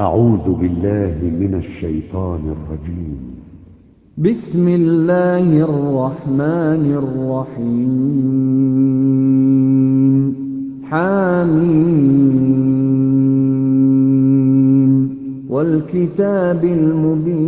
أعوذ بالله من الشيطان الرجيم. بسم الله الرحمن الرحيم. حميم. والكتاب المبين.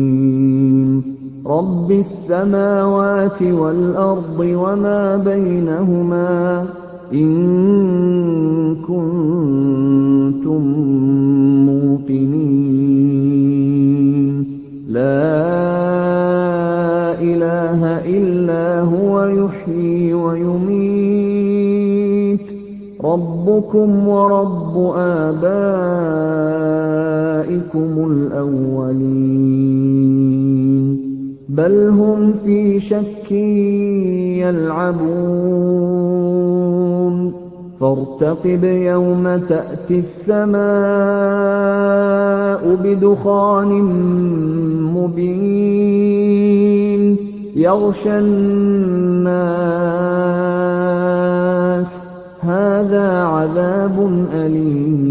رَبِّ السَّمَاوَاتِ وَالْأَرْضِ وَمَا بَيْنَهُمَا إِن كُنتُم مُّوقِنِينَ لَا إِلَٰهَ إِلَّا هُوَ يُحْيِي وَيُمِيتُ رَبُّكُمْ وَرَبُّ آبَائِكُمُ الْأَوَّلِينَ بَلْ هُمْ فِي شَكٍّ يَلْعَبُونَ. فَارْتَقِبْ يَوْمَ تَأْتِي السَّمَاءُ بِدُخَانٍ مُّبِينٍ. يَغْشَى النَّاسَ. هَٰذَا عَذَابٌ أَلِيمٌ.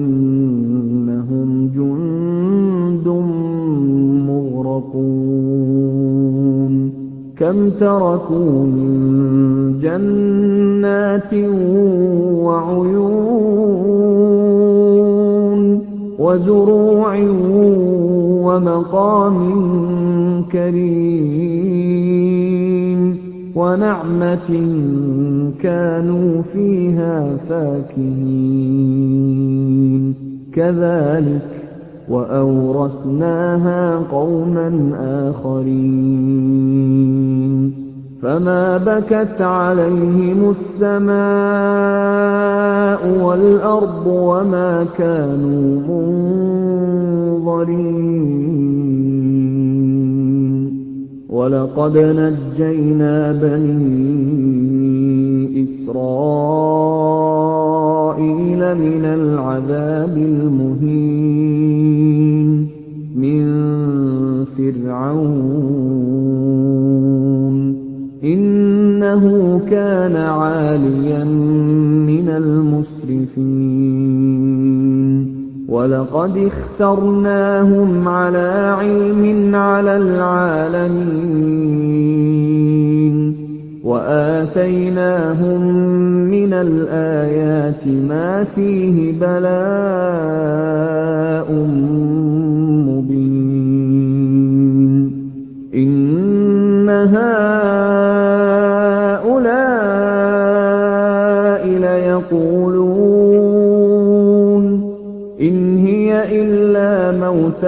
كَمْ تَرَكُوا مِن جَنَّاتٍ وَعُيُونٍ وَزُرُوعٍ وَمَقَامٍ كَرِيمٍ وَنَعْمَةٍ كَانُوا فِيهَا فَاكِهِينَ. كَذَٰلِكَ وَأَوْرَثْنَاهَا قَوْمًا آخَرِينَ. فَمَا بَكَتْ عَلَيْهِمُ السَّمَاءُ وَالْأَرْضُ وَمَا كَانُوا مُنظَرِينَ وَلَقَدْ نَجَّيْنَا بَنِي الْمُسْرِفِينَ. وَلَقَدِ اخْتَرْنَاهُمْ عَلَىٰ عِلْمٍ عَلَى الْعَالَمِينَ. وَآتَيْنَاهُم مِّنَ الْآيَاتِ مَا فِيهِ بَلَاءٌ.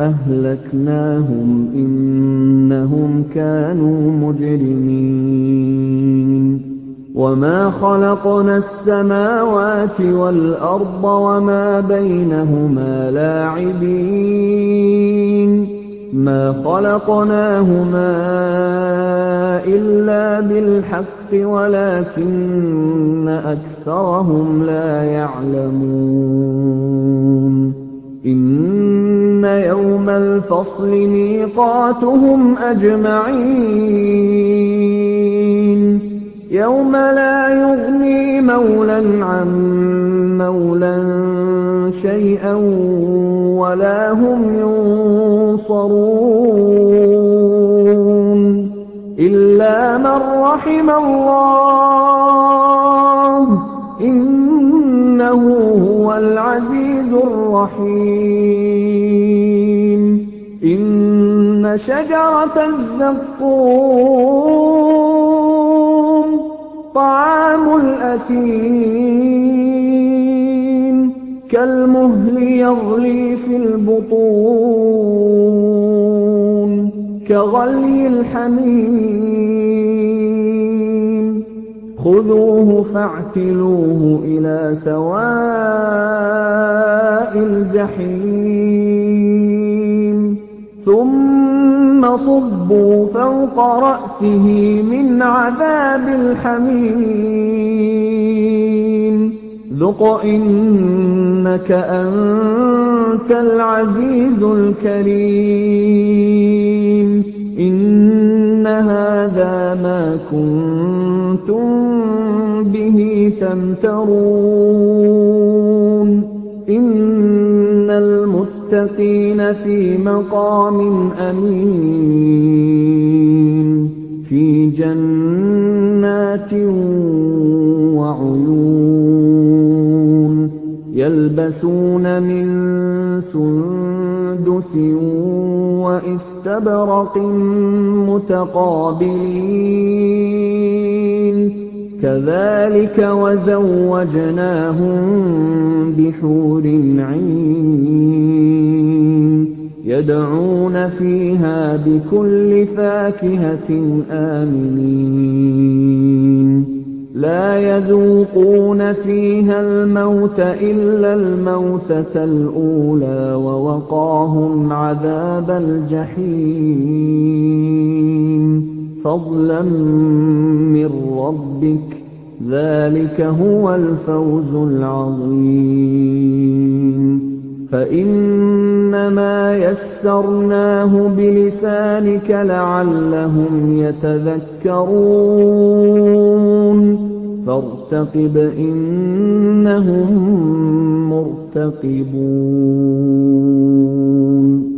أَهْلَكْنَاهُمْ ۖ إِنَّهُمْ كَانُوا مُجْرِمِينَ. وَمَا خَلَقْنَا السَّمَاوَاتِ وَالْأَرْضَ وَمَا بَيْنَهُمَا لَاعِبِينَ. مَا خَلَقْنَاهُمَا إِلَّا بِالْحَقِّ وَلَٰكِنَّ أَكْثَرَهُمْ لَا يَعْلَمُونَ. إِنَّ يَوْمَ الْفَصْلِ مِيقَاتُهُمْ أَجْمَعِينَ يَوْمَ لَا يُغْنِي مَوْلًى عَن مَّوْلًى شَيْئًا وَلَا هُمْ يُنصَرُونَ إِلَّا مَن رَّحِمَ اللَّهُ ۚ إِنَّهُ الْعَزِيزُ الرَّحِيمُ. إِنَّ شَجَرَتَ الزَّقُّومِ طَعَامُ الْأَثِيمِ. كَالْمُهْلِ يَغْلِي فِي الْبُطُونِ كَغَلْيِ الْحَمِيمِ. خُذُوهُ فَاعْتِلُوهُ إِلَىٰ سَوَاءِ الْجَحِيمِ. ثُمَّ صُبُّوا فَوْقَ رَأْسِهِ مِنْ عَذَابِ الْحَمِيمِ. ذُقْ إِنَّكَ أَنتَ الْعَزِيزُ الْكَرِيمُ. إِنَّ هَٰذَا مَا كُنتُم بِهِ تَمْتَرُونَ. إِنَّ الْمُتَّقِينَ فِي مَقَامٍ أَمِينٍ. فِي جَنَّاتٍ وَعُيُونٍ. يَلْبَسُونَ مِن سُندُسٍ وَإِسْتَبْرَقٍ مُّتَقَابِلِينَ. كَذَٰلِكَ وَزَوَّجْنَاهُم بِحُورٍ عِينٍ يَدْعُونَ فِيهَا بِكُلِّ فَاكِهَةٍ آمِنِينَ. لَا يَذُوقُونَ فِيهَا الْمَوْتَ إِلَّا الْمَوْتَةَ الْأُولَىٰ وَوَقَاهُمْ عَذَابَ الْجَحِيمِ. فَضْلًا مِّن رَّبِّكَ ۚ. ذَٰلِكَ هُوَ الْفَوْزُ الْعَظِيمُ. فَإِنَّمَا يَسَّرْنَاهُ بِلِسَانِكَ لَعَلَّهُمْ يَتَذَكَّرُونَ. فَارْتَقِبْ إِنَّهُم مُّرْتَقِبُونَ.